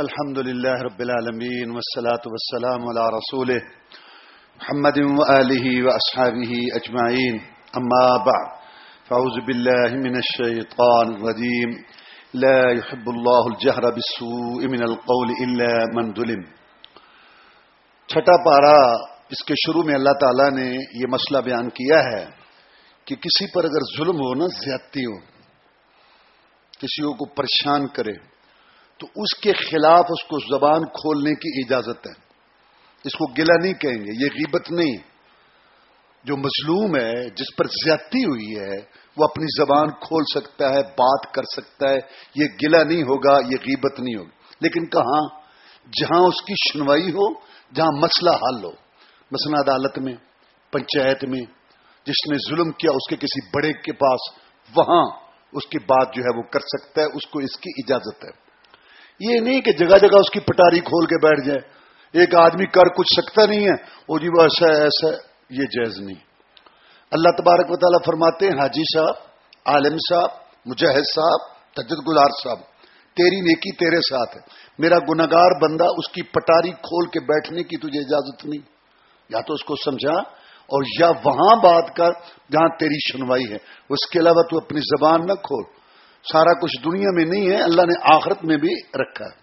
الحمد لله رب العالمين والصلاة والسلام على رسوله محمد وآله وأصحابه أجمعين أما بعد فأعوذ بالله من الشيطان الرجيم لا يحب الله الجهر بالسوء من القول إلا من ظلم. چھٹا پارا، اس کے شروع میں اللہ تعالیٰ نے یہ مسئلہ بیان کیا ہے کہ کسی پر اگر ظلم ہو نا، زیادتی ہو، کسی کو پریشان کرے تو اس کے خلاف اس کو زبان کھولنے کی اجازت ہے۔ اس کو گلا نہیں کہیں گے، یہ غیبت نہیں۔ جو مظلوم ہے، جس پر زیادتی ہوئی ہے، وہ اپنی زبان کھول سکتا ہے، بات کر سکتا ہے۔ یہ گلا نہیں ہوگا، یہ غیبت نہیں ہوگی۔ لیکن کہاں؟ جہاں اس کی سنوائی ہو، جہاں مسئلہ حل ہو۔ مثلا عدالت میں، پنچایت میں، جس نے ظلم کیا اس کے کسی بڑے کے پاس، وہاں اس کی بات جو ہے وہ کر سکتا ہے، اس کو اس کی اجازت ہے۔ یہ نہیں کہ جگہ جگہ اس کی پٹاری کھول کے بیٹھ جائے۔ ایک آدمی کر کچھ سکتا نہیں ہے۔ وہ جی وہ ایسا ایسا یہ جائز نہیں۔ اللہ تبارک و تعالیٰ فرماتے ہیں، حاجی صاحب، عالم صاحب، مجاہد صاحب تجد گزار صاحب، تیری نیکی تیرے ساتھ ہے۔ میرا گناگار بندہ اس کی پٹاری کھول کے بیٹھنے کی تجھے اجازت نہیں۔ یا تو اس کو سمجھا اور یا وہاں بات کر جہاں تیری سنوائی ہے۔ اس کے علاوہ تو اپنی زبان نہ کھول۔ سارا کچھ دنیا میں نہیں ہے، اللہ نے آخرت میں بھی رکھا ہے۔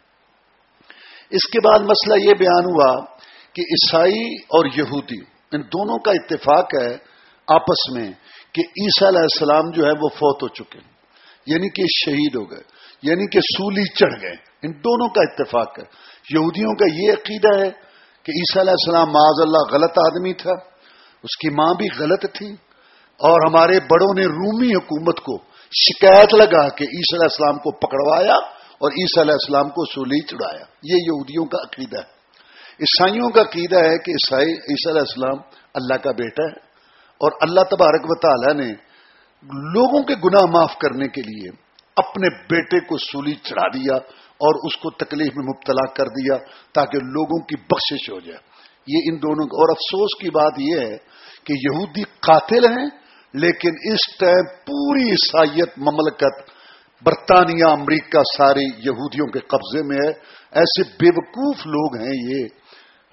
اس کے بعد مسئلہ یہ بیان ہوا کہ عیسائی اور یہودی، ان دونوں کا اتفاق ہے آپس میں کہ عیسیٰ علیہ السلام جو ہے وہ فوت ہو چکے یعنی کہ شہید ہو گئے یعنی کہ سولی چڑھ گئے۔ ان دونوں کا اتفاق ہے۔ یہودیوں کا یہ عقیدہ ہے کہ عیسیٰ علیہ السلام معاذ اللہ غلط آدمی تھا، اس کی ماں بھی غلط تھی اور ہمارے بڑوں نے رومی حکومت کو شکایت لگا کہ عیسی علیہ السلام کو پکڑوایا اور عیسی علیہ السلام کو سولی چڑھایا۔ یہ یہودیوں کا عقیدہ ہے۔ عیسائیوں کا عقیدہ ہے کہ عیسائی عیسی علیہ السلام اللہ کا بیٹا ہے اور اللہ تبارک و تعالی نے لوگوں کے گناہ معاف کرنے کے لیے اپنے بیٹے کو سولی چڑھا دیا اور اس کو تکلیف میں مبتلا کر دیا تاکہ لوگوں کی بخشش ہو جائے۔ یہ ان دونوں اور افسوس کی بات یہ ہے کہ یہودی قاتل ہیں لیکن اس ٹائم پوری عیسائیت مملکت برطانیہ، امریکہ، ساری یہودیوں کے قبضے میں ہے۔ ایسے بے وقوف لوگ ہیں یہ،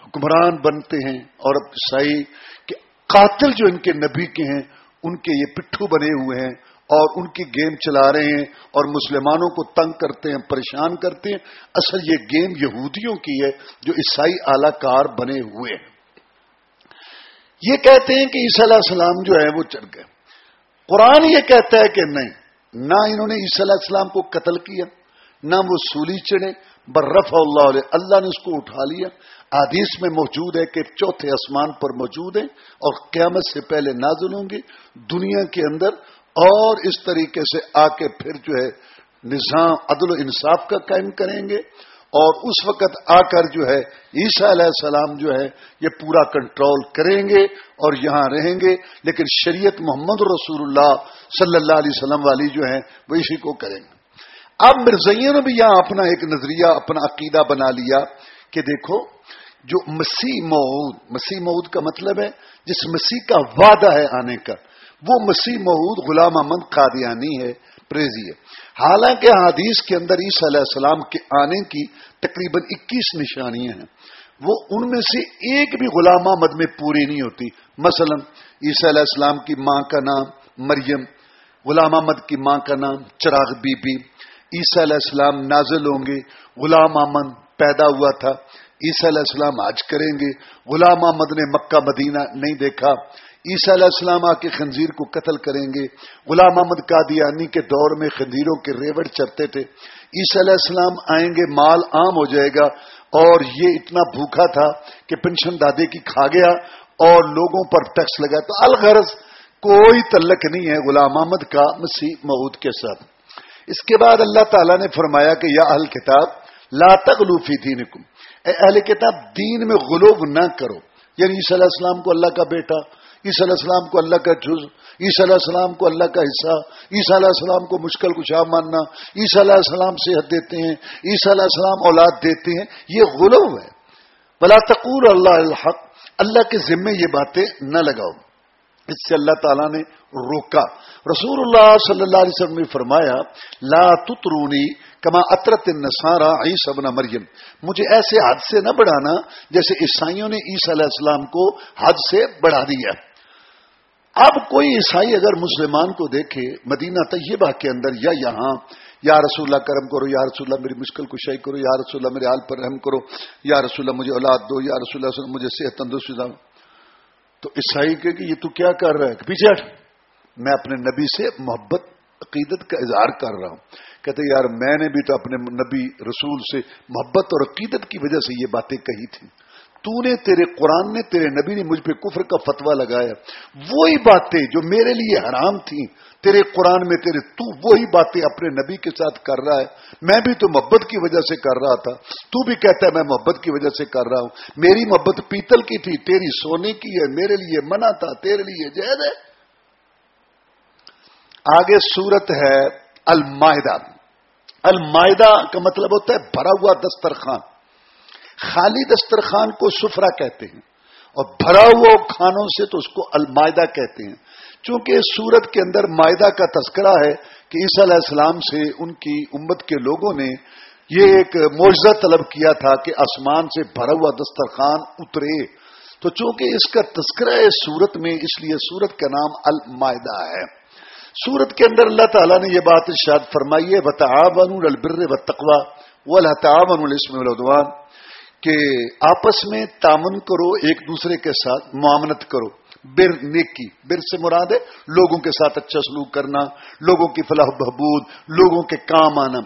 حکمران بنتے ہیں اور اب عیسائی کہ قاتل جو ان کے نبی کے ہیں، ان کے یہ پٹھو بنے ہوئے ہیں اور ان کی گیم چلا رہے ہیں اور مسلمانوں کو تنگ کرتے ہیں، پریشان کرتے ہیں۔ اصل یہ گیم یہودیوں کی ہے جو عیسائی اعلی کار بنے ہوئے ہیں۔ یہ کہتے ہیں کہ عیسی علیہ السلام جو ہے وہ چڑھ گئے۔ قرآن یہ کہتا ہے کہ نہیں، نہ انہوں نے عیسی علیہ السلام کو قتل کیا، نہ وہ سولی چڑھے برف اللہ علیہ، اللہ نے اس کو اٹھا لیا۔ آدیش میں موجود ہے کہ چوتھے آسمان پر موجود ہیں اور قیامت سے پہلے نازل ہوں گے۔ دنیا کے اندر اور اس طریقے سے آ کے پھر جو ہے نظام عدل و انصاف کا قائم کریں گے۔ اور اس وقت آ کر جو ہے، عیسیٰ علیہ السلام جو ہے، یہ پورا کنٹرول کریں گے اور یہاں رہیں گے، لیکن شریعت محمد رسول اللہ صلی اللہ علیہ وسلم والی جو ہے وہ اسی کو کریں گے۔ اب مرزیوں نے بھی یہاں اپنا ایک نظریہ، اپنا عقیدہ بنا لیا کہ دیکھو، جو مسیح مود مسیح مود کا مطلب ہے، جس مسیح کا وعدہ ہے آنے کا، وہ مسیح مود غلام احمد قادیانی ہے۔ پریزی ہے۔ حالانکہ حدیث کے اندر عیسی علیہ السلام کے آنے کی تقریباً اکیس نشانیاں ہیں۔ وہ ان میں سے ایک بھی غلام مد میں پوری نہیں ہوتی۔ مثلا عیسی علیہ السلام کی ماں کا نام مریم، غلام احمد کی ماں کا نام چراغ بی بی۔ عیسی علیہ السلام نازل ہوں گے، غلام احمد پیدا ہوا تھا۔ عیسی علیہ السلام آج کریں گے۔ غلام احمد نے مکہ مدینہ نہیں دیکھا۔ عیسیٰ علیہ السلام آ کے خنزیر کو قتل کریں گے۔ غلام محمد قادیانی کے دور میں خنزیروں کے ریوڑ چرتے تھے۔ عیسیٰ علیہ السلام آئیں گے، مال عام ہو جائے گا۔ اور یہ اتنا بھوکا تھا کہ پنشن دادے کی کھا گیا اور لوگوں پر ٹیکس لگا تو الغرض کوئی تعلق نہیں ہے غلام محمد کا مسیح مود کے ساتھ۔ اس کے بعد اللہ تعالیٰ نے فرمایا کہ یا اہل کتاب، لا تغلوفی دینکم۔ اہل کتاب، دین میں غلوب نہ کرو۔ یعنی عیسی علیہ السلام کو اللہ کا بیٹا، عیسی علیہ السلام کو اللہ کا جز، عیسی علیہ السلام کو اللہ کا حصہ، عیسی علیہ السلام کو مشکل کشا ماننا، عیسی علیہ السلام صحت دیتے ہیں، عیسی علیہ السلام اولاد دیتے ہیں، یہ غلو ہے۔ بلا تقور اللہ الحق، اللہ کے ذمے یہ باتیں نہ لگاؤ۔ اس سے اللہ تعالیٰ نے روکا۔ رسول اللہ صلی اللہ علیہ وسلم نے فرمایا، لا تترونی کما اطرت نسارا عیسی ابن مریم۔ مجھے ایسے حد سے نہ بڑھانا جیسے عیسائیوں نے عیسی علیہ السلام کو حد سے بڑھا دیا۔ اب کوئی عیسائی اگر مسلمان کو دیکھے مدینہ طیبہ کے اندر یا یہاں، یا رسول اللہ کرم کرو، یا رسول اللہ میری مشکل کشائی کرو، یا رسول اللہ میرے حال پر رحم کرو، یا رسول اللہ مجھے اولاد دو، یا رسول اللہ مجھے صحت تندرست دو تو عیسائی کہ یہ تو کیا کر رہا ہے؟ پیچھے میں اپنے نبی سے محبت عقیدت کا اظہار کر رہا ہوں۔ کہتے یار، میں نے بھی تو اپنے نبی رسول سے محبت اور عقیدت کی وجہ سے یہ باتیں کہی تھیں۔ تو نے تیرے قرآن نے، تیرے نبی نے مجھ پہ کفر کا فتوا لگایا۔ وہی باتیں جو میرے لیے حرام تھیں، تیرے قرآن میں، تیرے تو وہی باتیں اپنے نبی کے ساتھ کر رہا ہے۔ میں بھی تو محبت کی وجہ سے کر رہا تھا۔ تو بھی کہتا ہے، میں محبت کی وجہ سے کر رہا ہوں۔ میری محبت پیتل کی تھی، تیری سونے کی ہے، میرے لیے منع تھا، تیرے لیے جید ہے۔ آگے صورت ہے المائدہ۔ المائدہ کا مطلب ہوتا ہے بھرا ہوا دسترخوان۔ خالی دسترخوان کو سفرا کہتے ہیں اور بھرا ہوا کھانوں سے تو اس کو المائدہ کہتے ہیں۔ چونکہ سورت کے اندر معدہ کا تذکرہ ہے کہ عیسی علیہ السلام سے ان کی امت کے لوگوں نے یہ ایک معجزہ طلب کیا تھا کہ آسمان سے بھرا ہوا دسترخوان اترے۔ تو چونکہ اس کا تذکرہ ہے سورت میں، اس لیے سورت کا نام المائدہ ہے۔ سورت کے اندر اللہ تعالیٰ نے یہ بات ارشاد فرمائی ہے بتا البر و تقوا وہ اللہ تعاون السم الدوان کہ آپس میں تامن کرو، ایک دوسرے کے ساتھ معاملت کرو۔ بر نیکی، بر سے مراد ہے لوگوں کے ساتھ اچھا سلوک کرنا، لوگوں کی فلاح بہبود، لوگوں کے کام آنا۔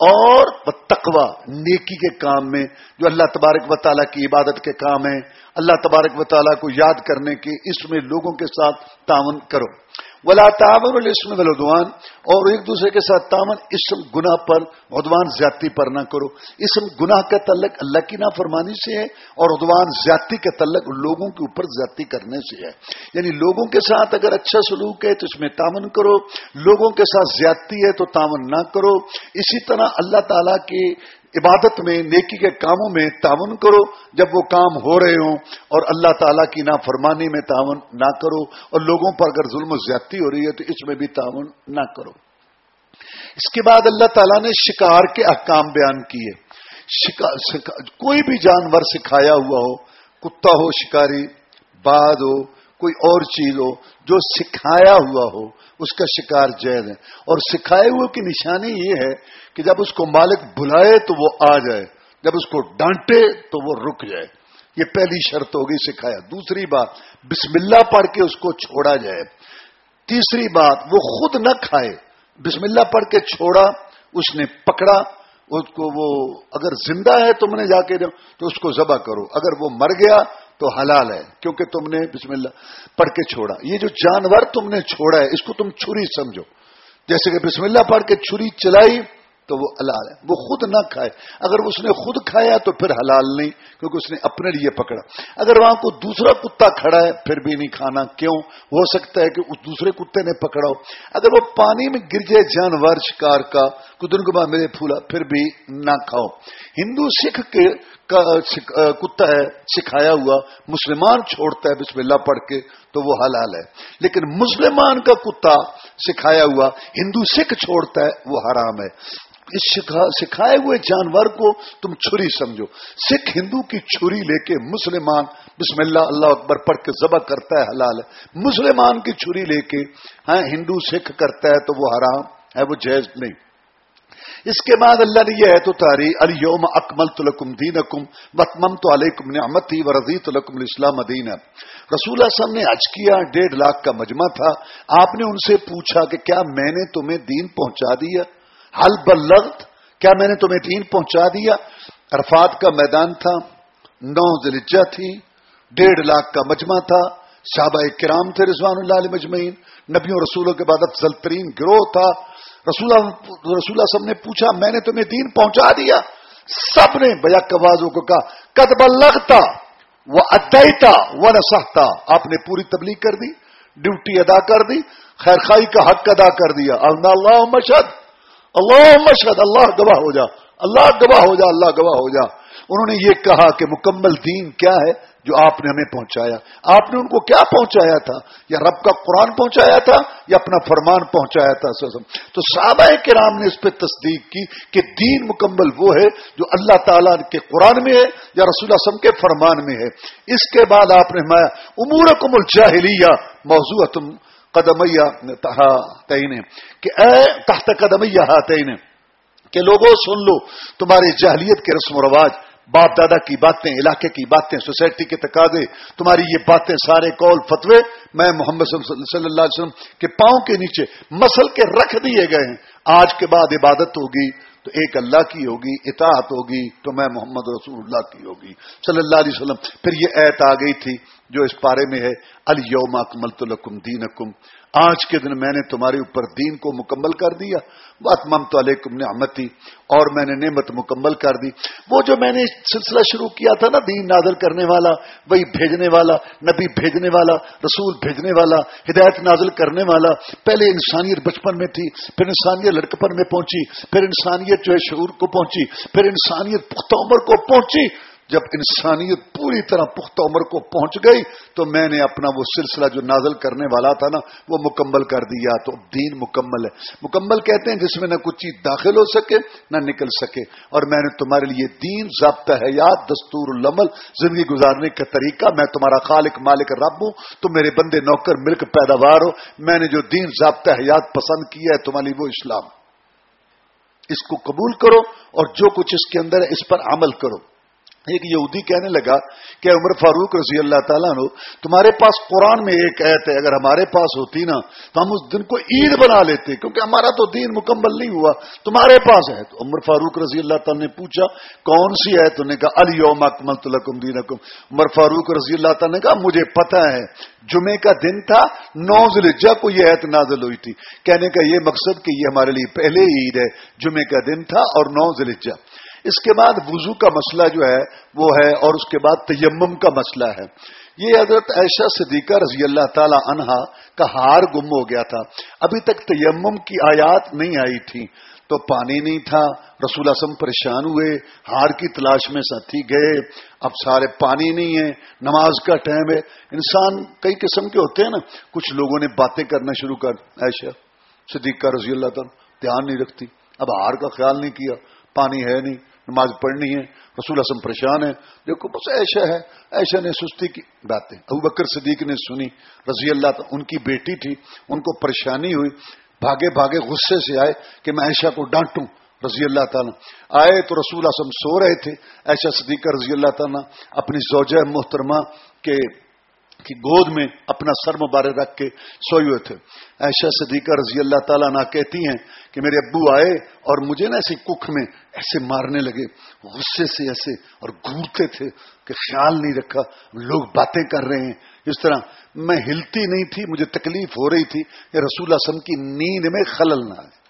اور تقوا نیکی کے کام میں، جو اللہ تبارک و تعالیٰ کی عبادت کے کام ہیں۔ اللہ تبارک و تعالیٰ کو یاد کرنے کے اس میں لوگوں کے ساتھ تعاون کرو۔ ولا تعاون الاسم والعدوان، اور ایک دوسرے کے ساتھ تعاون، اسم گناہ پر، عدوان زیادتی پر نہ کرو۔ اسم گناہ کا تعلق اللہ کی نافرمانی سے ہے، اور عدوان زیادتی کا تعلق لوگوں کے اوپر زیادتی کرنے سے ہے۔ یعنی لوگوں کے ساتھ اگر اچھا سلوک ہے تو اس میں تعاون کرو۔ لوگوں کے ساتھ زیادتی ہے تو تعاون نہ کرو۔ اسی طرح اللہ تعالیٰ کے عبادت میں، نیکی کے کاموں میں تعاون کرو۔ جب وہ کام ہو رہے ہوں اور اللہ تعالیٰ کی نافرمانی میں تعاون نہ کرو اور لوگوں پر اگر ظلم و زیادتی ہو رہی ہے تو اس میں بھی تعاون نہ کرو۔ اس کے بعد اللہ تعالیٰ نے شکار کے احکام بیان کیے۔ کوئی بھی جانور سکھایا ہوا ہو، کتا ہو شکاری باد ہو، کوئی اور چیز ہو جو سکھایا ہوا ہو، اس کا شکار جید ہے اور سکھائے ہوئے کی نشانی یہ ہے کہ جب اس کو مالک بلائے تو وہ آ جائے، جب اس کو ڈانٹے تو وہ رک جائے۔ یہ پہلی شرط ہوگی سکھایا۔ دوسری بات، بسم اللہ پڑھ کے اس کو چھوڑا جائے۔ تیسری بات، وہ خود نہ کھائے۔ بسم اللہ پڑھ کے چھوڑا، اس نے پکڑا، اس کو وہ اگر زندہ ہے تم نے جا کے تو اس کو ذبح کرو۔ اگر وہ مر گیا تو حلال ہے، کیونکہ تم نے بسم اللہ پڑھ کے چھوڑا۔ یہ جو جانور تم نے چھوڑا ہے، اس کو تم چھری سمجھو۔ جیسے کہ بسم اللہ پڑھ کے چھری چلائی، تو وہ حلال ہے۔ وہ خود نہ کھائے۔ اگر اس نے خود کھایا تو پھر حلال نہیں، کیونکہ اس نے اپنے لیے پکڑا۔ اگر وہاں کو دوسرا کتا کھڑا ہے، پھر بھی نہیں کھانا۔ کیوں؟ ہو سکتا ہے کہ اس دوسرے کتے نے پکڑا ہو۔ اگر وہ پانی میں گر جائے جانور شکار کا، کدن گما میرے پھولا، پھر بھی نہ کھاؤ۔ ہندو سکھ کے کتا ہے، سکھایا ہوا، مسلمان چھوڑتا ہے بسم اللہ پڑھ کے، تو وہ حلال ہے۔ لیکن مسلمان کا کتا سکھایا ہوا، ہندو سکھ چھوڑتا ہے، وہ حرام ہے۔ اس سکھائے ہوئے جانور کو تم چھری سمجھو۔ سکھ ہندو کی چھری لے کے مسلمان بسم اللہ اللہ اکبر پڑھ کے ذبح کرتا ہے، حلال ہے۔ مسلمان کی چھری لے کے ہاں ہندو سکھ کرتا ہے تو وہ حرام ہے، وہ جائز نہیں۔ اس کے بعد اللہ نے یہ ہے تو تاری الوم اکمل تلکم دین اکم وطمم تو علیکم نعمت و رضی تلکم الاسلام دین رسول صاحب نے حج کیا، ڈیڑھ لاکھ کا مجمع تھا۔ آپ نے ان سے پوچھا کہ کیا میں نے تمہیں دین پہنچا دیا؟ حل بلغت؟ کیا میں نے تمہیں دین پہنچا دیا؟ عرفات کا میدان تھا، نو دلجا تھی، ڈیڑھ لاکھ کا مجمع تھا۔ صحابہ کرام تھے رضوان اللہ علیہ مجمعین۔ نبیوں رسولوں کے بعد افضل ترین گروہ تھا۔ رسول رسول سب نے پوچھا، میں نے تمہیں دین پہنچا دیا۔ سب نے بیا کبازوں کو کہا کد بلغتا وہ ادائیتا وہ نسختا آپ نے پوری تبلیغ کر دی، ڈیوٹی ادا کر دی خیر خائی کا حق ادا کر دیا۔ اللہ مشد اللہ مشہد اللہ گواہ ہو جا۔ اللہ گواہ ہو جا، اللہ گواہ ہو جا۔ انہوں نے یہ کہا کہ مکمل دین کیا ہے؟ جو آپ نے ہمیں پہنچایا۔ آپ نے ان کو کیا پہنچایا تھا؟ یا رب کا قرآن پہنچایا تھا یا اپنا فرمان پہنچایا تھا تو صحابہ کرام نے اس پہ تصدیق کی کہ دین مکمل وہ ہے جو اللہ تعالیٰ کے قرآن میں ہے یا رسول وسلم کے فرمان میں ہے۔ اس کے بعد آپ نے ہمارا امور کم الجاہلیہ موضوع تم قدمیا کہ اے تحت قدمیا کہ لوگوں سن لو تمہاری جہلیت کے رسم و رواج باپ دادا کی باتیں، علاقے کی باتیں، سوسائٹی کے تقاضے، تمہاری یہ باتیں سارے کول فتوے میں محمد صلی اللہ علیہ وسلم کے پاؤں کے نیچے مسل کے رکھ دیے گئے ہیں۔ آج کے بعد عبادت ہوگی تو ایک اللہ کی ہوگی، اطاعت ہوگی تو میں محمد رسول اللہ کی ہوگی۔ صلی اللہ علیہ وسلم، پھر یہ ایت آ گئی تھی جو اس پارے میں ہے الوم اکمل تو لکم دین آج کے دن میں نے تمہارے اوپر دین کو مکمل کر دیا۔ بات ممت علیکم نعمتی، اور میں نے نعمت مکمل کر دی۔ وہ جو میں نے سلسلہ شروع کیا تھا نا، دین نازل کرنے والا، وہی بھیجنے والا، نبی بھیجنے والا، رسول بھیجنے والا، ہدایت نازل کرنے والا، پہلے انسانیت بچپن میں تھی، پھر انسانیت لڑکپن میں پہنچی، پھر انسانیت جو ہے شعور کو پہنچی، پھر انسانیت پختہ عمر کو پہنچی۔ جب انسانیت پوری طرح پختہ عمر کو پہنچ گئی تو میں نے اپنا وہ سلسلہ جو نازل کرنے والا تھا نا، وہ مکمل کر دیا۔ تو دین مکمل ہے۔ مکمل کہتے ہیں جس میں نہ کچھ چیز داخل ہو سکے، نہ نکل سکے۔ اور میں نے تمہارے لیے دین ضابطہ حیات دستور العمل، زندگی گزارنے کا طریقہ۔ میں تمہارا خالق، مالک، رب ہوں۔ تم میرے بندے، نوکر، ملک، پیداوار ہو۔ میں نے جو دین ضابطہ حیات پسند کیا ہے تمہاری وہ اسلام۔ اس کو قبول کرو اور جو کچھ اس کے اندر ہے، اس پر عمل کرو۔ ایک یہودی کہنے لگا کہ عمر فاروق رضی اللہ تعالیٰ نو تمہارے پاس قرآن میں ایک ایت ہے، اگر ہمارے پاس ہوتی نا، تو ہم اس دن کو عید بنا لیتے، کیونکہ ہمارا تو دین مکمل نہیں ہوا، تمہارے پاس ہے۔ تو عمر فاروق رضی اللہ تعالیٰ نے پوچھا، کون سی ہے تو نے کہا الوم اکمل تلکم دین عمر فاروق رضی اللہ تعالیٰ نے کہا، مجھے پتا ہے جمعے کا دن تھا، نو ذلجہ کو یہ ایت نازل ہوئی تھی۔ کہنے کا یہ مقصد کہ یہ ہمارے لیے پہلے عید ہے جمعے کا دن تھا اور نو ذلجہ اس کے بعد وضو کا مسئلہ جو ہے وہ ہے اور اس کے بعد تیمم کا مسئلہ ہے۔ یہ حضرت عائشہ صدیقہ رضی اللہ تعالی عنہا کا ہار گم ہو گیا تھا۔ ابھی تک تیمم کی آیات نہیں آئی تھی۔ تو پانی نہیں تھا۔ رسول اعظم پریشان ہوئے۔ ہار کی تلاش میں ساتھی گئے۔ اب سارے پانی نہیں ہے نماز کا ٹائم ہے۔ انسان کئی قسم کے ہوتے ہیں نا۔ کچھ لوگوں نے باتیں کرنا شروع کر۔ عائشہ صدیقہ رضی اللہ تعالی دھیان نہیں رکھتی۔ اب ہار کا خیال نہیں کیا۔ پانی ہے نہیں۔ نماز پڑھنی ہے، رسول اسم پریشان ہے دیکھو، بس ایشا ہے۔ ایشا نے سستی کی باتیں۔ ابو بکر صدیق نے سنی، رضی اللہ ان کی بیٹی تھی، ان کو پریشانی ہوئی۔ بھاگے بھاگے غصے سے آئے کہ میں ایشا کو ڈانٹوں، رضی اللہ تعالیٰ۔ آئے تو رسول اعظم سو رہے تھے۔ ایشا صدیقہ رضی اللہ تعالیٰ اپنی زوجہ محترمہ کے کی گود میں اپنا سر مبارک رکھ کے سوئے ہوئے تھے۔ ایشا صدیقہ رضی اللہ تعالیٰ نہ کہتی ہیں کہ میرے ابو آئے اور مجھے نا ایسی ککھ میں ایسے مارنے لگے، غصے سے ایسے اور گھورتے تھے کہ خیال نہیں رکھا۔ لوگ باتیں کر رہے ہیں۔ اس طرح میں ہلتی نہیں تھی، مجھے تکلیف ہو رہی تھی کہ رسول اسم کی نیند میں خلل نہ آئے۔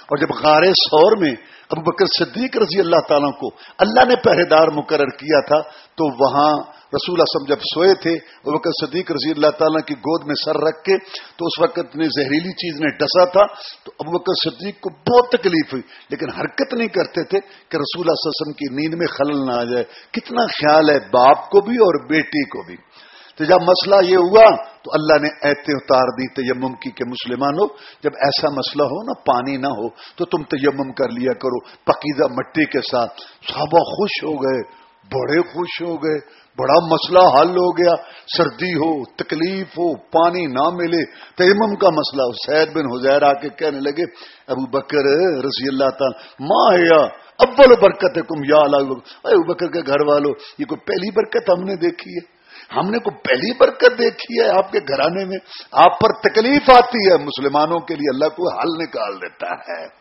اور جب غار سور میں ابو بکر صدیق رضی اللہ تعالیٰ کو اللہ نے پہرے دار مقرر کیا تھا، تو وہاں رسول اسم جب سوئے تھے وہ وقت صدیق رضی اللہ تعالیٰ کی گود میں سر رکھ کے، تو اس وقت نے زہریلی چیز نے ڈسا تھا، تو ابو بکر صدیق کو بہت تکلیف ہوئی، لیکن حرکت نہیں کرتے تھے کہ رسول اللہ وسلم کی نیند میں خلل نہ آ جائے۔ کتنا خیال ہے باپ کو بھی اور بیٹی کو بھی۔ تو جب مسئلہ یہ ہوا تو اللہ نے ایتے اتار دی تیمم کی کہ مسلمان ہو جب ایسا مسئلہ ہو نا، پانی نہ ہو، تو تم تیمم کر لیا کرو۔ پقیدہ مٹی کے ساتھ۔ صحابہ خوش ہو گئے، بڑے خوش ہو گئے، بڑا مسئلہ حل ہو گیا۔ سردی ہو، تکلیف ہو، پانی نہ ملے۔ تیمم کا مسئلہ، سید بن حزیر آ کے کہنے لگے، ابو بکر رضی اللہ تعالی، ماں یا، اول برکت ہے کم یا ابو بکر کے گھر والوں یہ کوئی پہلی برکت ہم نے دیکھی ہے؟ ہم نے کوئی پہلی برکت دیکھی ہے آپ کے گھرانے میں۔ آپ پر تکلیف آتی ہے، مسلمانوں کے لیے اللہ کو حل نکال دیتا ہے۔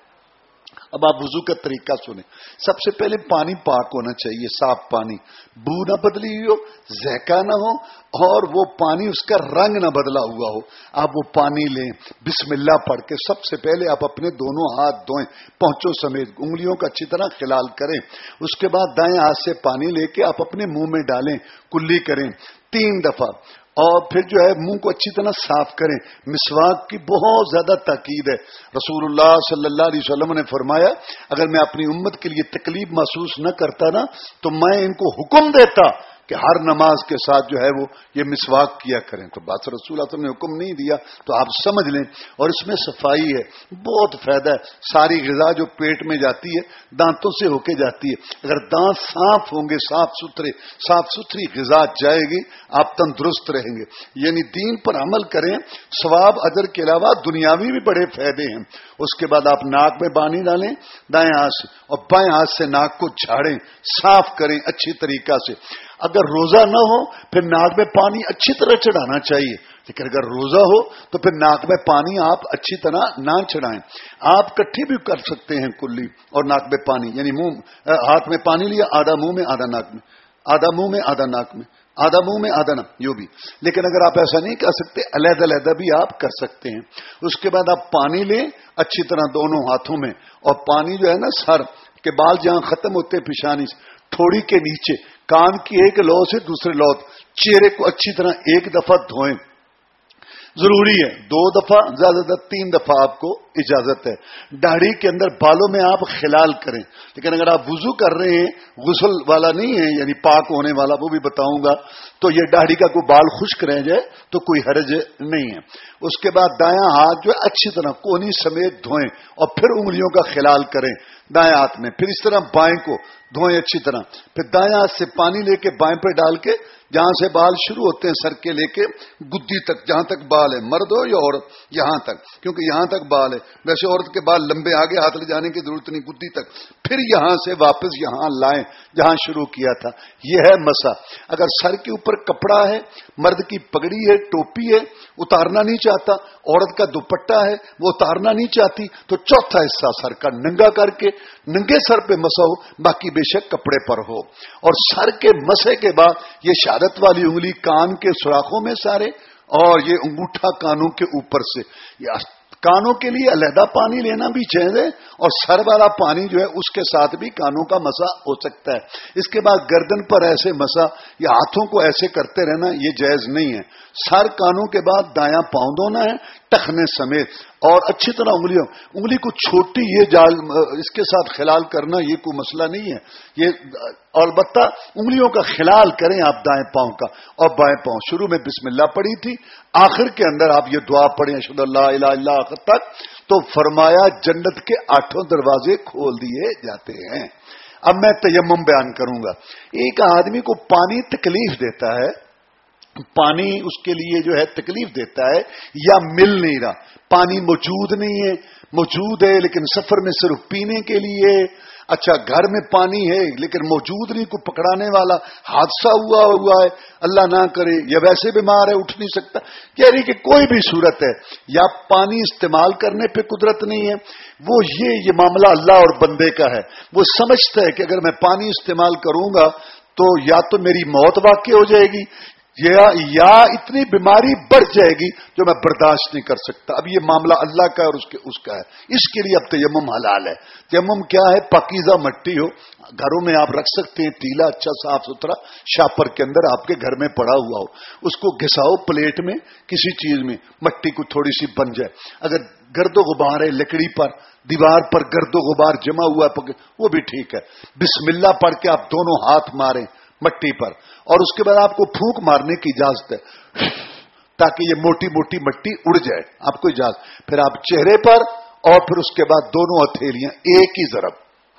اب آپ وضو کا طریقہ سنیں۔ سب سے پہلے پانی پاک ہونا چاہیے، صاف پانی۔ بو نہ بدلی ہوئی ہو زہکا نہ ہو، اور وہ پانی اس کا رنگ نہ بدلا ہوا ہو۔ آپ وہ پانی لیں۔ بسم اللہ پڑھ کے سب سے پہلے آپ اپنے دونوں ہاتھ دھوئیں۔ پہنچو سمیت انگلیوں کا اچھی طرح خلال کریں۔ اس کے بعد دائیں ہاتھ سے پانی لے کے آپ اپنے منہ میں ڈالیں۔ کلی کریں۔ تین دفعہ اور پھر جو ہے منہ کو اچھی طرح صاف کریں۔ مسواک کی بہت زیادہ تاکید ہے۔ رسول اللہ صلی اللہ علیہ وسلم نے فرمایا، اگر میں اپنی امت کے لیے تکلیف محسوس نہ کرتا نا، تو میں ان کو حکم دیتا کہ ہر نماز کے ساتھ جو ہے وہ یہ مسواک کیا کریں۔ تو بات رسول نے حکم نہیں دیا، تو آپ سمجھ لیں۔ اور اس میں صفائی ہے، بہت فائدہ ہے۔ ساری غذا جو پیٹ میں جاتی ہے، دانتوں سے ہو کے جاتی ہے۔ اگر دانت صاف ہوں گے، صاف ستھرے، صاف ستھری غذا جائے گی، آپ تندرست رہیں گے۔ یعنی دین پر عمل کریں، ثواب ادر کے علاوہ دنیاوی بھی بڑے فائدے ہیں۔ اس کے بعد آپ ناک میں پانی ڈالیں، دائیں ہاتھ سے اور بائیں ہاتھ سے ناک کو جھاڑیں، صاف کریں اچھی طریقہ سے۔ اگر روزہ نہ ہو، پھر ناک میں پانی اچھی طرح چڑھانا چاہیے۔ لیکن اگر روزہ ہو، تو پھر ناک میں پانی آپ اچھی طرح نہ چڑھائیں۔ آپ کٹھی بھی کر سکتے ہیں کلی اور ناک میں پانی یعنی منہ ہاتھ میں پانی لیا، آدھا منہ میں، آدھا ناک میں۔ آدھا منہ میں، آدھا ناک میں۔ آدھا منہ میں، آدھا نا یوں بھی۔ لیکن اگر آپ ایسا نہیں کر سکتے، علیحدہ علیحدہ بھی آپ کر سکتے ہیں۔ اس کے بعد آپ پانی لیں اچھی طرح دونوں ہاتھوں میں۔ اور پانی جو ہے نا، سر کے بال جہاں ختم ہوتے پیشانی تھوڑی کے نیچے کان کی ایک لو سے دوسرے لو چہرے کو اچھی طرح ایک دفعہ دھوئیں۔ ضروری ہے، دو دفعہ، زیادہ تر تین دفعہ آپ کو اجازت ہے۔ داڑھی کے اندر بالوں میں آپ خلال کریں۔ لیکن اگر آپ وضو کر رہے ہیں، غسل والا نہیں ہے یعنی پاک ہونے والا، وہ بھی بتاؤں گا، تو یہ داڑھی کا کوئی بال خشک رہ جائے تو کوئی حرج نہیں ہے۔ اس کے بعد دایاں ہاتھ جو ہے، اچھی طرح کونی سمیت دھوئیں اور پھر انگلیوں کا خلال کریں۔ دائیں ہاتھ میں، پھر اس طرح بائیں کو دھوئیں اچھی طرح، پھر دائیں ہاتھ سے پانی لے کے بائیں پہ ڈال کے جہاں سے بال شروع ہوتے ہیں سر کے لے کے، گدی تک، جہاں تک بال ہے، مرد ہو یا عورت، یہاں تک، کیونکہ یہاں تک بال ہے۔ ویسے عورت کے بال لمبے آگے ہاتھ لے جانے کی ضرورت نہیں، گدی تک۔ پھر یہاں سے واپس یہاں لائیں، جہاں شروع کیا تھا۔ یہ ہے مسا۔ اگر سر کے اوپر کپڑا ہے، مرد کی پگڑی ہے، ٹوپی ہے، اتارنا نہیں چاہتا، عورت کا دوپٹہ ہے، وہ اتارنا نہیں چاہتی، تو چوتھا حصہ سر کا ننگا کر کے، ننگے سر پہ مسا ہو، باقی بے شک کپڑے پر ہو۔ اور سر کے مسے کے بعد یہ شادی شہادت والی انگلی کان کے سوراخوں میں سارے اور یہ انگوٹھا کانوں کے اوپر سے۔ یہ کانوں کے لیے علیحدہ پانی لینا بھی چاہیے اور سر والا پانی جو ہے اس کے ساتھ بھی کانوں کا مسا ہو سکتا ہے۔ اس کے بعد گردن پر ایسے مسا یا ہاتھوں کو ایسے کرتے رہنا یہ جائز نہیں ہے۔ سر کانوں کے بعد دایاں پاؤں دھونا ہے، ٹخنے سمیت۔ اور اچھی طرح انگلیوں، انگلی کو چھوٹی یہ جال، اس کے ساتھ خلال کرنا یہ کوئی مسئلہ نہیں ہے۔ یہ، البتہ انگلیوں کا خلال کریں آپ دائیں پاؤں کا۔ اور بائیں پاؤں، شروع میں بسم اللہ پڑھی تھی، آخر کے اندر آپ یہ دعا پڑھیں اشد اللہ الہ اللہ آخر تک، تو فرمایا جنت کے آٹھوں دروازے کھول دیے جاتے ہیں۔ اب میں تیمم بیان کروں گا۔ ایک آدمی کو پانی تکلیف دیتا ہے پانی اس کے لیے جو ہے تکلیف دیتا ہے یا مل نہیں رہا۔ پانی موجود نہیں ہے، موجود ہے لیکن سفر میں صرف پینے کے لیے۔ اچھا گھر میں پانی ہے لیکن موجود نہیں کو پکڑانے والا حادثہ ہوا ہوا ہے۔ اللہ نہ کرے، یا ویسے بیمار ہے، اٹھ نہیں سکتا۔ کہہ رہی کہ کوئی بھی صورت ہے، یا پانی استعمال کرنے پہ قدرت نہیں ہے۔ وہ یہ یہ معاملہ اللہ اور بندے کا ہے۔ وہ سمجھتا ہے کہ اگر میں پانی استعمال کروں گا تو یا تو میری موت واقع ہو جائے گی یا اتنی بیماری بڑھ جائے گی جو میں برداشت نہیں کر سکتا۔ اب یہ معاملہ اللہ کا ہے اور اس کے اس کا ہے۔ اس کے لیے اب تیمم حلال ہے۔ تیمم کیا ہے؟ پاکیزہ مٹی ہو۔ گھروں میں آپ رکھ سکتے ہیں تیلا اچھا صاف ستھرا، شاپر کے اندر آپ کے گھر میں پڑا ہوا ہو۔ اس کو گھساؤ پلیٹ میں کسی چیز میں، مٹی کو تھوڑی سی بن جائے۔ اگر گرد و غبار ہے، لکڑی پر، دیوار پر گرد و غبار جمع ہوا ہے، وہ بھی ٹھیک ہے۔ بسم اللہ پڑھ کے آپ دونوں ہاتھ ماریں۔ مٹی پر اور اس کے بعد آپ کو پھونک مارنے کی اجازت ہے تاکہ یہ موٹی موٹی مٹی اڑ جائے، آپ کو اجازت۔ پھر آپ چہرے پر اور پھر اس کے بعد دونوں ہتھیلیاں، ایک ہی ضرب،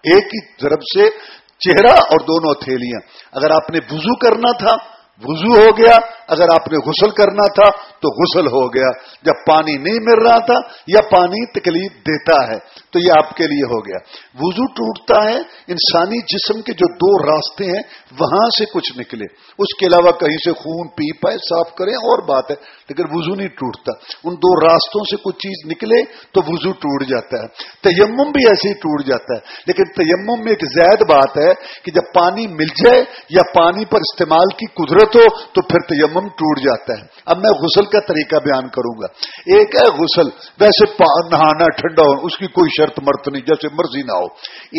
ایک ہی ضرب سے چہرہ اور دونوں ہتھیلیاں۔ اگر آپ نے وضو کرنا تھا، وضو ہو گیا۔ اگر آپ نے غسل کرنا تھا، تو غسل ہو گیا۔ جب پانی نہیں مل رہا تھا یا پانی تکلیف دیتا ہے تو یہ آپ کے لیے ہو گیا۔ وضو ٹوٹتا ہے، انسانی جسم کے جو دو راستے ہیں، وہاں سے کچھ نکلے۔ اس کے علاوہ کہیں سے خون پی پائے صاف کریں، اور بات ہے، لیکن وضو نہیں ٹوٹتا۔ ان دو راستوں سے کچھ چیز نکلے تو وضو ٹوٹ جاتا ہے۔ تیمم بھی ایسے ہی ٹوٹ جاتا ہے۔ لیکن تیمم میں ایک زائد بات ہے کہ جب پانی مل جائے یا پانی پر استعمال کی قدرت ہو تو پھر تیمم ٹوٹ جاتا ہے۔ اب میں غسل کا طریقہ بیان کروں گا۔ ایک ہے غسل۔ ویسے نہانا ٹھنڈا ہونا اس کی کوئی شرط مرت نہیں، جیسے مرضی نہ ہو۔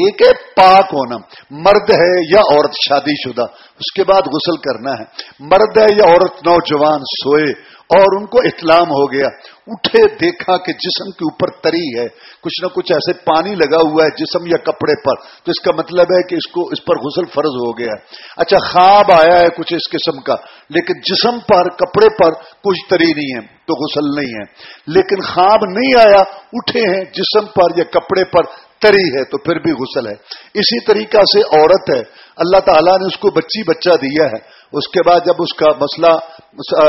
ایک ہے پاک ہونا، مرد ہے یا عورت شادی شدہ، اس کے بعد غسل کرنا ہے۔ مرد ہے یا عورت نوجوان سوئے اور ان کو اطلام ہو گیا اٹھے دیکھا کہ جسم کے اوپر تری ہے، کچھ نہ کچھ ایسے پانی لگا ہوا ہے جسم یا کپڑے پر۔ تو اس کا مطلب ہے کہ اس کو، اس پر غسل فرض ہو گیا ہے۔ اچھا خواب آیا ہے کچھ اس قسم کا، لیکن جسم پر، کپڑے پر کچھ تری نہیں ہے، تو غسل نہیں ہے۔ لیکن خواب نہیں آیا، اٹھے ہیں، جسم پر یا کپڑے پر تری ہے، تو پھر بھی غسل ہے۔ اسی طریقہ سے عورت ہے۔ اللہ تعالیٰ نے اس کو بچی بچہ دیا ہے۔ اس کے بعد جب اس کا مسئلہ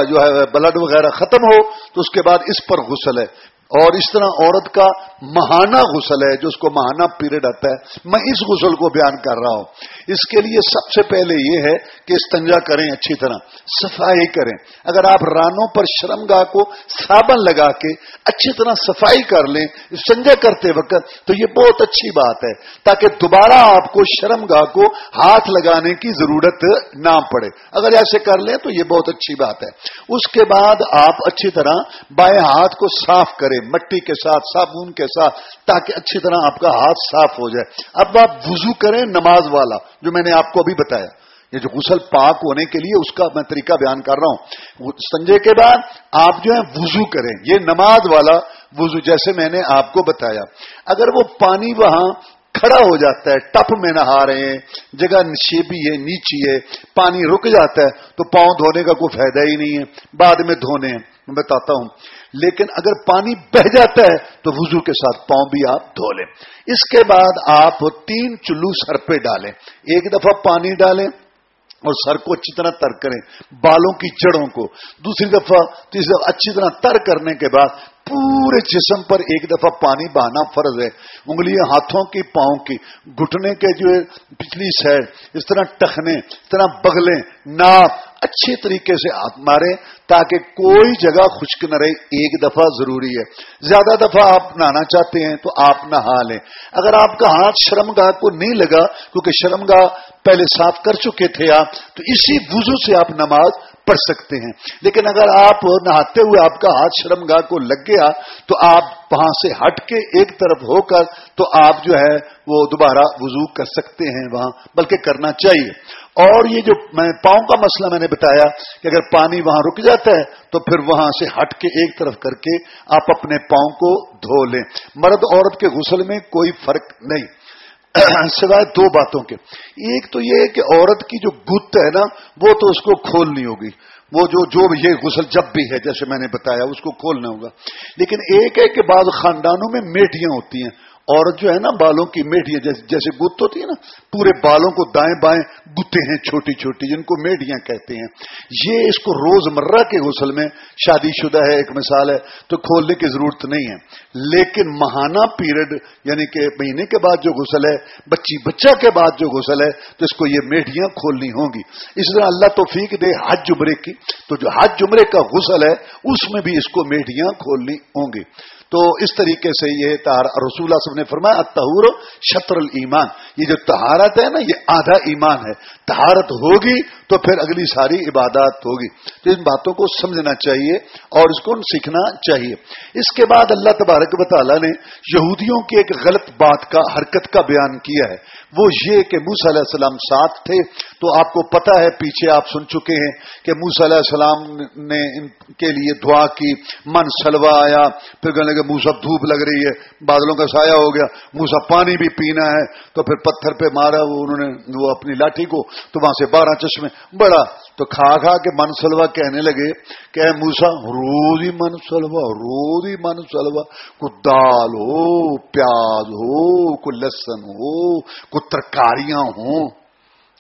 جو ہے، بلڈ وغیرہ ختم ہو تو اس کے بعد اس پر غسل ہے۔ اور اس طرح عورت کا مہانہ غسل ہے، جو اس کو مہانہ پیریڈ آتا ہے۔ میں اس غسل کو بیان کر رہا ہوں۔ اس کے لیے سب سے پہلے یہ ہے کہ استنجا کریں اچھی طرح، صفائی کریں۔ اگر آپ رانوں پر شرم گاہ کو صابن لگا کے اچھی طرح صفائی کر لیں، استنجا کرتے وقت تو یہ بہت اچھی بات ہے، تاکہ دوبارہ آپ کو شرم گاہ کو ہاتھ لگانے کی ضرورت نہ پڑے۔ اگر ایسے کر لیں تو یہ بہت اچھی بات ہے۔ اس کے بعد آپ اچھی طرح بائیں ہاتھ کو صاف کریں، مٹی کے ساتھ، صابن کے ساتھ، تاکہ اچھی طرح آپ کا ہاتھ صاف ہو جائے۔ اب آپ وضو کریں نماز والا۔ جو میں نے آپ کو ابھی بتایا، یہ جو غسل پاک ہونے کے لیے اس کا میں طریقہ بیان کر رہا ہوں۔ سنجے کے بعد آپ جو ہے وضو کریں۔ یہ نماز والا وضو جیسے میں نے آپ کو بتایا۔ اگر وہ پانی وہاں کھڑا ہو جاتا ہے، ٹپ میں نہا رہے ہیں، جگہ نشیبی ہے، نیچی ہے، پانی رک جاتا ہے، تو پاؤں دھونے کا کوئی فائدہ ہی نہیں ہے۔ بعد میں دھونے میں بتاتا ہوں۔ لیکن اگر پانی بہ جاتا ہے تو وضو کے ساتھ پاؤں بھی آپ دھو لیں۔ اس کے بعد آپ تین چلو سر پہ ڈالیں۔ ایک دفعہ پانی ڈالیں اور سر کو اچھی طرح تر کریں، بالوں کی جڑوں کو۔ دوسری دفعہ، تیسری دفعہ اچھی طرح تر کرنے کے بعد پورے جسم پر ایک دفعہ پانی بہانا فرض ہے۔ انگلیاں ہاتھوں کی، پاؤں کی۔ گھٹنے کے جو پچھلی سائڈ اس طرح ٹخنے اس طرح بغلیں ناپ اچھے طریقے سے ہاتھ مارے تاکہ کوئی جگہ خشک نہ رہے، ایک دفعہ ضروری ہے۔ زیادہ دفعہ آپ نہانا چاہتے ہیں تو آپ نہا لیں۔ اگر آپ کا ہاتھ شرم گاہ کو نہیں لگا، کیونکہ شرم گاہ پہلے صاف کر چکے تھے آپ، تو اسی وضو سے آپ نماز پڑھ سکتے ہیں۔ لیکن اگر آپ نہاتے ہوئے آپ کا ہاتھ شرم گاہ کو لگ گیا، تو آپ وہاں سے ہٹ کے ایک طرف ہو کر تو آپ جو ہے وہ دوبارہ وضو کر سکتے ہیں وہاں، بلکہ کرنا چاہیے۔ اور یہ جو میں پاؤں کا مسئلہ میں نے بتایا کہ اگر پانی وہاں رک جاتا ہے تو پھر وہاں سے ہٹ کے ایک طرف کر کے آپ اپنے پاؤں کو دھو لیں۔ مرد عورت کے غسل میں کوئی فرق نہیں۔ سوائے دو باتوں کے۔ ایک تو یہ ہے کہ عورت کی جو گت ہے نا، وہ تو اس کو کھولنی ہوگی۔ وہ جو جو یہ غسل جب بھی ہے، جیسے میں نے بتایا، اس کو کھولنا ہوگا۔ لیکن ایک ہے کہ بعض خاندانوں میں میٹیاں ہوتی ہیں۔ عورت جو ہے نا بالوں کی میڈیا جیسے جیسے گت ہوتی ہے نا، پورے بالوں کو دائیں بائیں گتے ہیں، چھوٹی چھوٹی، جن کو میڈیاں کہتے ہیں۔ یہ اس کو روز مرہ کے غسل میں شادی شدہ ہے، ایک مثال ہے، تو کھولنے کی ضرورت نہیں ہے۔ لیکن ماہانہ پیریڈ یعنی کہ مہینے کے بعد جو غسل ہے، بچی بچہ کے بعد جو غسل ہے، تو اس کو یہ میڈیاں کھولنی ہوں گی۔ اس طرح اللہ توفیق دے حج جمرے کی۔ تو جو حج جمرے کا غسل ہے، اس میں بھی اس کو میڈیاں کھولنی ہوں گی۔ تو اس طریقے سے یہ تہار رسول اللہ صاحب نے فرمایا تہور شطر المان یہ جو تہارت ہے نا، یہ آدھا ایمان ہے۔ تہارت ہوگی تو پھر اگلی ساری عبادات ہوگی۔ تو ان باتوں کو سمجھنا چاہیے اور اس کو سیکھنا چاہیے۔ اس کے بعد اللہ تبارک و تعالیٰ نے یہودیوں کی ایک غلط بات کا، حرکت کا بیان کیا ہے۔ وہ یہ کہ موس علیہ السلام ساتھ تھے، تو آپ کو پتا ہے، پیچھے آپ سن چکے ہیں کہ موس علیہ السلام نے ان کے لیے دعا کی، من سلوا آیا، پھر کہنے لگے موسا دھوپ لگ رہی ہے، بادلوں کا سایہ ہو گیا موسا پانی بھی پینا ہے، تو پھر پتھر پہ مارا، وہ انہوں نے، وہ اپنی لاٹھی کو، تو وہاں سے بارہ چشمے، بڑا، تو کھا کھا کے من سلوا کہنے لگے کہ موسا روز ہی من سلوا روز ہی من سلوا کو دال ہو، پیاز ہو کو لسن ہو کو ترکاریاں ہوں۔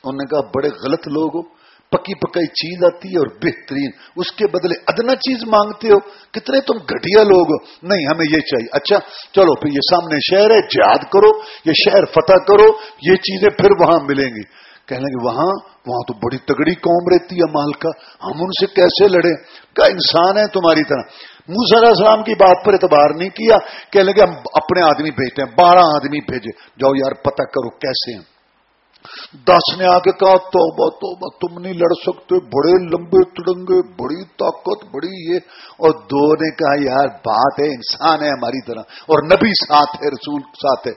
انہوں نے کہا، بڑے غلط لوگ ہو۔ پکی پکائی چیز آتی ہے اور بہترین۔ اس کے بدلے ادنا چیز مانگتے ہو۔ کتنے تم گھٹیا لوگ ہو۔ نہیں، ہمیں یہ چاہیے۔ اچھا چلو پھر یہ سامنے شہر ہے، جہاد کرو۔ یہ شہر فتح کرو۔ یہ چیزیں پھر وہاں ملیں گی۔ کہنے لگے، وہاں؟ وہاں تو بڑی تگڑی قوم رہتی ہے مال کا۔ ہم ان سے کیسے لڑے کا انسان ہے تمہاری طرح۔ موسیٰ علیہ السلام کی بات پر اعتبار نہیں کیا، کہنے لگے ہم اپنے آدمی بھیجتے ہیں، بارہ آدمی بھیجے۔ جاؤ یار، پتہ کرو کیسے ہیں۔ دس نے آ کے کہا، توبہ توبہ، تم نہیں لڑ سکتے، بڑے لمبے تڑنگے، بڑی طاقت، بڑی یہ۔ اور دو نے کہا، یار، بات ہے، انسان ہے ہماری طرح۔ اور نبی ساتھ ہے، رسول ساتھ ہے۔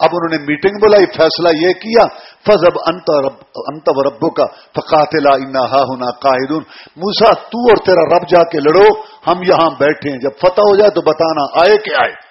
اب انہوں نے میٹنگ بلائی، فیصلہ یہ کیا فضب انت انت و ربو کا فقاتلا انا ہونا قاہد موسا تو اور تیرا رب جا کے لڑو، ہم یہاں بیٹھے ہیں۔ جب فتح ہو جائے تو بتانا آئے کہ آئے۔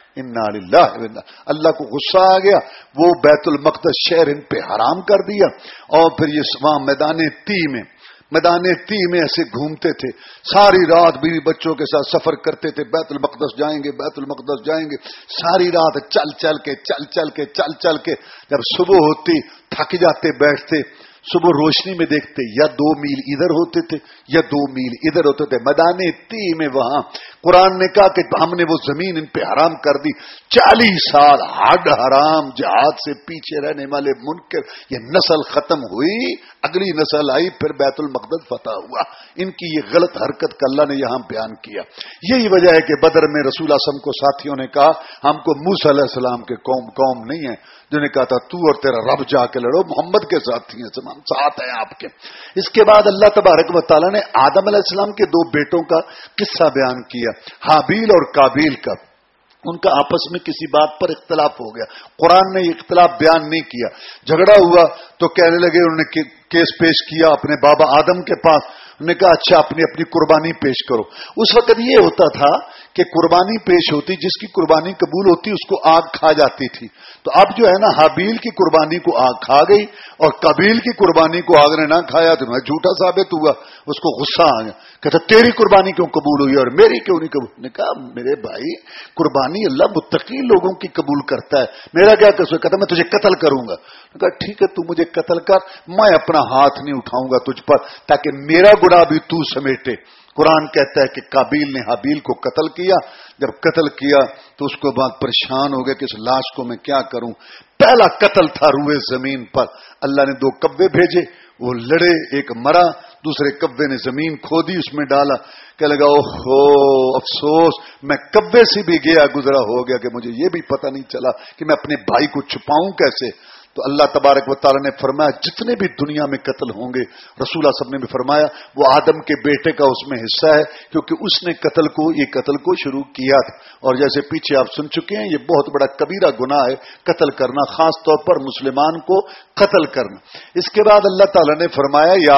اللہ کو غصہ آ گیا، وہ بیت المقدس شہر ان پہ حرام کر دیا۔ اور پھر یہ وہاں میدان تی میں میدان تی میں ایسے گھومتے تھے۔ ساری رات بیوی بچوں کے ساتھ سفر کرتے تھے۔ بیت المقدس جائیں گے، بیت المقدس جائیں گے۔ ساری رات چل چل کے، چل چل کے، چل چل کے جب صبح ہوتی، تھک جاتے، بیٹھتے۔ صبح روشنی میں دیکھتے، یا دو میل ادھر ہوتے تھے، یا دو میل ادھر ہوتے تھے۔ میدان تی میں وہاں۔ قرآن نے کہا کہ ہم نے وہ زمین ان پہ حرام کر دی۔ چالیس سال ہڈ حرام جہاد سے پیچھے رہنے والے منکر، یہ نسل ختم ہوئی۔ اگلی نسل آئی، پھر بیت المقدس فتح ہوا۔ ان کی یہ غلط حرکت کا اللہ نے یہاں بیان کیا۔ یہی وجہ ہے کہ بدر میں رسول اعظم کو ساتھیوں نے کہا، ہم کو موس علیہ السلام کے قوم قوم نہیں ہے جنہوں نے کہا تھا، تو اور تیرا رب جا کے لڑو، محمد کے ساتھی ہیں ساتھ ہیں آپ کے۔ اس کے بعد اللہ تبارک و تعالیٰ نے آدم علیہ السلام کے دو بیٹوں کا قصہ بیان کیا، حابیل اور کابیل کا۔ ان کا آپس میں کسی بات پر اختلاف ہو گیا۔ قرآن نے یہ اختلاف بیان نہیں کیا۔ جھگڑا ہوا تو کہنے لگے انہوں نے کیس پیش کیا اپنے بابا آدم کے پاس۔ نے کہا اچھا اپنی اپنی قربانی پیش کرو۔ اس وقت یہ ہوتا تھا کہ قربانی پیش ہوتی، جس کی قربانی قبول ہوتی، اس کو آگ کھا جاتی تھی۔ تو اب جو ہے نا، حابیل کی قربانی کو آگ کھا گئی اور قبیل کی قربانی کو آگ نے نہ کھایا، تو میں جھوٹا ثابت ہوا، اس کو غصہ آ گیا۔ کہتا تیری قربانی کیوں قبول ہوئی اور میری کیوں نہیں قبول؟ نے کہا، میرے بھائی، قربانی اللہ متقی لوگوں کی قبول کرتا ہے۔ میرا کیا قصور؟ کہتا میں تجھے قتل کروں گا۔ کہا، ٹھیک ہے، تو مجھے قتل کر، میں اپنا ہاتھ نہیں اٹھاؤں گا تجھ پر، تاکہ میرا گڑا بھی تو سمیٹے. قرآن کہتا ہے کہ کابیل نے حابیل کو قتل کیا۔ جب قتل کیا، تو اس کو بعد پریشان ہو گیا کہ اس لاش کو میں کیا کروں۔ پہلا قتل تھا روئے زمین پر۔ اللہ نے دو کبے بھیجے، وہ لڑے، ایک مرا، دوسرے کبے نے زمین کھودی، اس میں ڈالا۔ کہ لگا او افسوس، میں کبے سے بھی گیا، گزرا ہو گیا کہ مجھے یہ بھی پتہ نہیں چلا کہ میں اپنے بھائی کو چھپاؤں کیسے؟ تو اللہ تبارک و تعالیٰ نے فرمایا، جتنے بھی دنیا میں قتل ہوں گے، رسول سب نے بھی فرمایا، وہ آدم کے بیٹے کا اس میں حصہ ہے، کیونکہ اس نے قتل کو، یہ قتل کو شروع کیا تھا۔ اور جیسے پیچھے آپ سن چکے ہیں، یہ بہت بڑا کبیرہ گناہ ہے، قتل کرنا، خاص طور پر مسلمان کو قتل کرنا۔ اس کے بعد اللہ تعالیٰ نے فرمایا، یا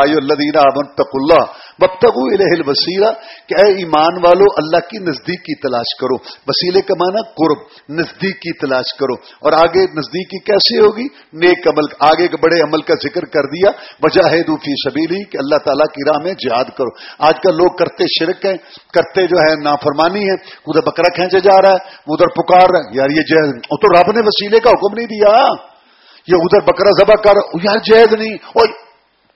امن تق اللہ ببتگو الہ وسیلہ کہ اے ایمان والو، اللہ کی نزدیک کی تلاش کرو۔ وسیلے کا معنی قرب، نزدیک کی تلاش کرو۔ اور آگے نزدیکی کیسے ہوگی؟ نیک عمل، آگے کے بڑے عمل کا ذکر کر دیا۔ وجاہد فی سبیلی، کہ اللہ تعالیٰ کی راہ میں جہاد کرو۔ آج کل لوگ کرتے شرک ہیں، کرتے جو ہے نافرمانی ہے ادھر بکرا کھینچے جا رہا ہے ادھر پکار رہا ہے۔ یار، یہ جہد تو رب نے وسیلے کا حکم نہیں دیا۔ یہ ادھر بکرا ذبح کر یار، جہد نہیں۔ اور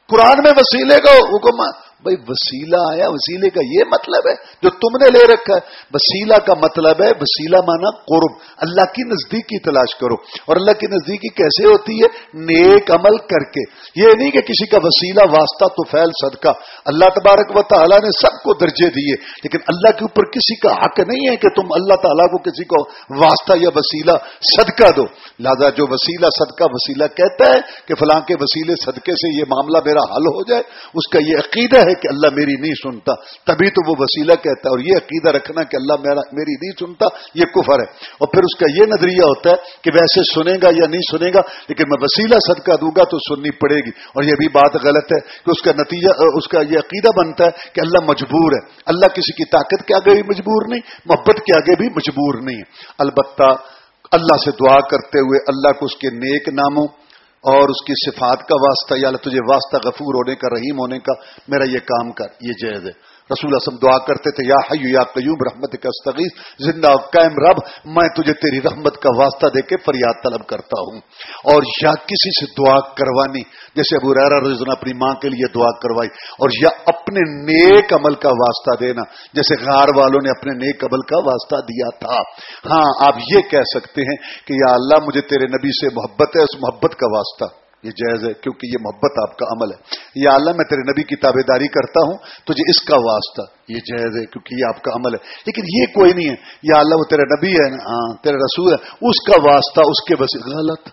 قرآن میں وسیلے کا حکم بھائی وسیلہ آیا، وسیلے کا یہ مطلب ہے، جو تم نے لے رکھا ہے۔ وسیلہ کا مطلب ہے، وسیلہ مانا قرب۔ اللہ کی نزدیکی تلاش کرو۔ اور اللہ کی نزدیکی کیسے ہوتی ہے؟ نیک عمل کر کے۔ یہ نہیں کہ کسی کا وسیلہ، واسطہ تو فیل صدقہ۔ اللہ تبارک و تعالیٰ نے سب کو درجے دیے، لیکن اللہ کے اوپر کسی کا حق نہیں ہے کہ تم اللہ تعالیٰ کو کسی کو واسطہ یا وسیلہ صدقہ دو۔ لہذا جو وسیلہ صدقہ وسیلہ کہتا ہے کہ فلاں کے وسیلے صدقے سے یہ معاملہ میرا حل ہو جائے، اس کا یہ عقیدہ ہے کہ اللہ میری نہیں سنتا۔ تبھی تو وہ وسیلہ کہتا ہے اور یہ عقیدہ رکھنا کہ اللہ میرا میری نہیں سنتا، یہ کفر ہے۔ اور پھر اس کا یہ نظریہ ہوتا ہے کہ ویسے سنے گا یا نہیں سنے گا، لیکن میں وسیلہ صدقہ دوں گا تو سننی پڑے گی۔ اور یہ بھی بات غلط ہے کہ اس کا نتیجہ اس کا یہ عقیدہ بنتا ہے کہ اللہ مجبور ہے۔ اللہ کسی کی طاقت کے آگے بھی مجبور نہیں، محبت کے آگے بھی مجبور نہیں ہے۔ البتہ اللہ سے دعا کرتے ہوئے اللہ کو اس کے نیک ناموں اور اس کی صفات کا واسطہ، یا تجھے واسطہ غفور ہونے کا، رحیم ہونے کا، میرا یہ کام کر، یہ جائز ہے۔ رسول اسم دعا کرتے تھے، یا حیو یا قیوم رحمت کا استغیث، زندہ قائم رب، میں تجھے تیری رحمت کا واسطہ دے کے فریاد طلب کرتا ہوں۔ اور یا کسی سے دعا کروانی، جیسے ابو ریرا رضن اپنی ماں کے لیے دعا کروائی، اور یا اپنے نیک عمل کا واسطہ دینا، جیسے غار والوں نے اپنے نیک عمل کا واسطہ دیا تھا۔ ہاں آپ یہ کہہ سکتے ہیں کہ یا اللہ، مجھے تیرے نبی سے محبت ہے، اس محبت کا واسطہ۔ یہ جائز ہے کیونکہ یہ محبت آپ کا عمل ہے۔ یا اللہ، میں تیرے نبی کی تابے داری کرتا ہوں تجھے اس کا واسطہ، یہ جائز ہے کیونکہ یہ آپ کا عمل ہے۔ لیکن یہ کوئی نہیں ہے، یا اللہ، وہ تیرا نبی ہے نا ہاں تیرا رسول ہے، اس کا واسطہ، اس کے وسیلہ غلط۔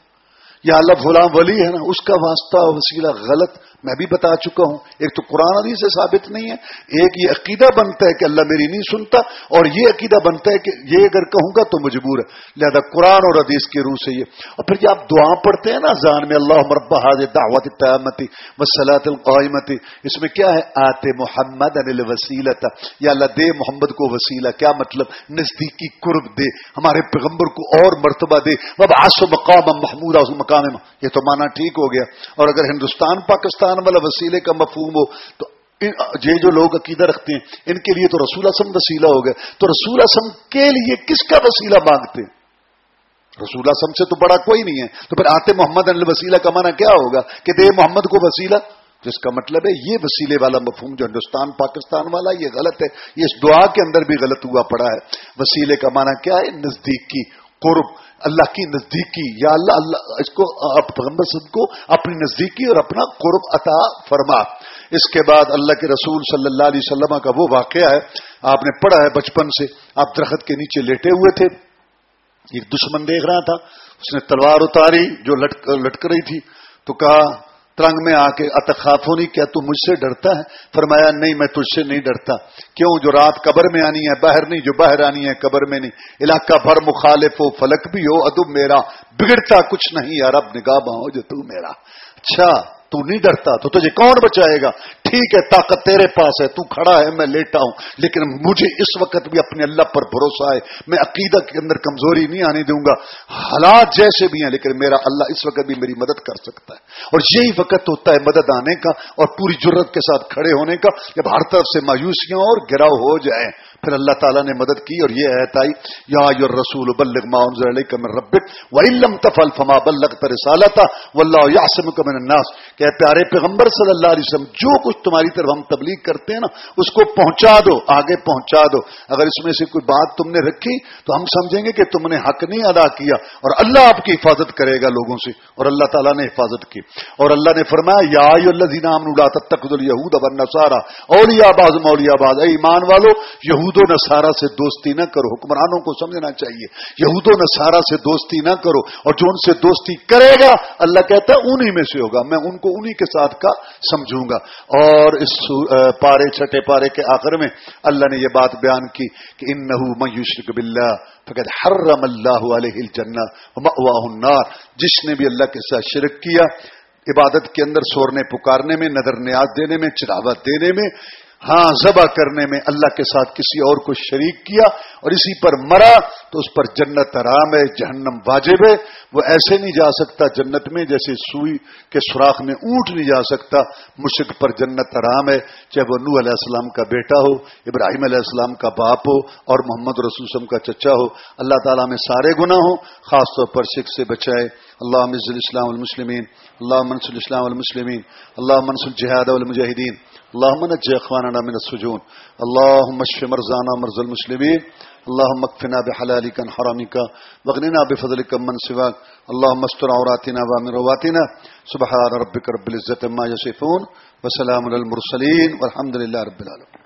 یا اللہ غلام ولی ہے نا، اس کا واسطہ، وسیلہ غلط۔ میں بھی بتا چکا ہوں، ایک تو قرآن حدیث سے ثابت نہیں ہے، ایک یہ عقیدہ بنتا ہے کہ اللہ میری نہیں سنتا، اور یہ عقیدہ بنتا ہے کہ یہ اگر کہوں گا تو مجبور ہے۔ لہذا قرآن اور حدیث کی روح سے یہ۔ اور پھر جب آپ دعا پڑھتے ہیں نا زان میں اللہ مربع حاضر دعوت تیامتی وسلاۃ القائمتی۔ اس میں کیا ہے؟ آتے محمد انل وسیلت یا اللہ دے محمد کو وسیلہ، کیا مطلب؟ نزدیکی قرب دے، ہمارے پیغمبر کو اور مرتبہ دے۔ اب آس و مقام محمود مقام یہ تو مانا ٹھیک ہو گیا۔ اور اگر ہندوستان، پاکستان والا وسیلے کا مفہوم ہو، تو یہ جو لوگ عقیدہ رکھتے ہیں، ان کے لیے تو رسول اسم وسیلہ ہو گیا۔ تو رسول اسم کے لیے کس کا وسیلہ مانگتے؟ ہیں رسول اسم سے تو بڑا کوئی نہیں ہے۔ تو پھر آتے محمد وسیلہ کا معنی کیا ہوگا؟ کہ دے محمد کو وسیلہ۔ جس کا مطلب ہے، یہ وسیلے والا مفہوم جو ہندوستان، پاکستان والا، یہ غلط ہے۔ یہ اس دعا کے اندر بھی غلط ہوا پڑا ہے۔ وسیلے کا معنی کیا ہے؟ نزدیکی۔ قرب اللہ کی نزدیکی، یا اللہ اللہ، اس کو پیغمبر صد کو اپنی نزدیکی اور اپنا قرب عطا فرما۔ اس کے بعد اللہ کے رسول صلی اللہ علیہ وسلم کا وہ واقعہ ہے، آپ نے پڑھا ہے بچپن سے۔ آپ درخت کے نیچے لیٹے ہوئے تھے۔ ایک دشمن دیکھ رہا تھا۔ اس نے تلوار اتاری جو لٹک لٹک رہی تھی۔ تو کہا ترنگ میں آ کے اتخافو نہیں کیا تو مجھ سے ڈرتا ہے؟ فرمایا، نہیں، میں تجھ سے نہیں ڈرتا۔ کیوں؟ جو رات قبر میں آنی ہے باہر نہیں، جو باہر آنی ہے، قبر میں نہیں۔ علاقہ بھر مخالف ہو فلک بھی ہو، ادب میرا بگڑتا کچھ نہیں۔ یار اب نگاہ ہو جو تو میرا۔ اچھا تو نہیں ڈرتا، تو تجھے کون بچائے گا؟ ٹھیک ہے، طاقت تیرے پاس ہے، تو کھڑا ہے، میں لیٹا ہوں۔ لیکن مجھے اس وقت بھی اپنے اللہ پر بھروسہ ہے۔ میں عقیدہ کے اندر کمزوری نہیں آنے دوں گا۔ حالات جیسے بھی ہیں، لیکن میرا اللہ اس وقت بھی میری مدد کر سکتا ہے۔ اور یہی وقت ہوتا ہے مدد آنے کا اور پوری ضرورت کے ساتھ کھڑے ہونے کا، جب ہر طرف سے مایوسیاں اور گراؤ ہو جائیں۔ پھر اللہ تعالیٰ نے مدد کی اور یہ ایت آئی، یا رسول بلغ ما انزل من ربک وَإِن تفعل فما بلغت رسالتا واللہ یعصمک من الناس۔ کہ پیارے پیغمبر صلی اللہ علیہ وسلم، جو کچھ تمہاری طرف ہم تبلیغ کرتے ہیں نا، اس کو پہنچا دو، آگے پہنچا دو۔ اگر اس میں سے کوئی بات تم نے رکھی، تو ہم سمجھیں گے کہ تم نے حق نہیں ادا کیا اور اللہ آپ کی حفاظت کرے گا لوگوں سے۔ اور اللہ تعالیٰ نے حفاظت کی۔ اور اللہ نے فرمایا، یا الذین آمنوا لا تتخذوا اليهود والنصارى اولیاء بعض مولیا بعض۔ اے ایمان والو، یہود یہود و نصارہ سے دوستی نہ کرو، حکمرانوں کو سمجھنا چاہیے۔ یہود و نصارہ سے دوستی نہ کرو، اور جو ان سے دوستی کرے گا، اللہ کہتا ہے انہی میں سے ہوگا، میں ان کو انہی کے ساتھ کا سمجھوں گا۔ اور اس پارے چھٹے پارے کے آخر میں اللہ نے یہ بات بیان کی کہ ان میوشرک بلّہ فقط حرم اللہ علیہ الجنہ النار۔ جس نے بھی اللہ کے ساتھ شرک کیا، عبادت کے اندر سورنے پکارنے میں، نظر نیاز دینے میں چراوت دینے میں ہاں ذبح کرنے میں اللہ کے ساتھ کسی اور کو شریک کیا اور اسی پر مرا تو اس پر جنت آرام ہے، جہنم واجب ہے۔ وہ ایسے نہیں جا سکتا جنت میں جیسے سوئی کے سوراخ میں اونٹ نہیں جا سکتا۔ مشک پر جنت آرام ہے، چاہے وہ نو علیہ السلام کا بیٹا ہو، ابراہیم علیہ السلام کا باپ ہو اور محمد رسول وسلم کا چچا ہو۔ اللہ تعالیٰ میں سارے گناہ ہوں، خاص طور پر سکھ سے بچائے۔ اللہ مز الاسلام المسلمین اللہ منص الاسلام المسلمین اللہ منص الجہاد المجاہدین اللهم نجي اخواننا من السجون. اللهم اشف مرزانا مرز المسلمين اللهم اكفنا بحلالك عن حرامك واغننا بفضلك من سواك اللهم استر عوراتنا وامن رواتنا سبحان ربك رب العزه عما يصفون وسلام على المرسلين والحمد لله رب العالمين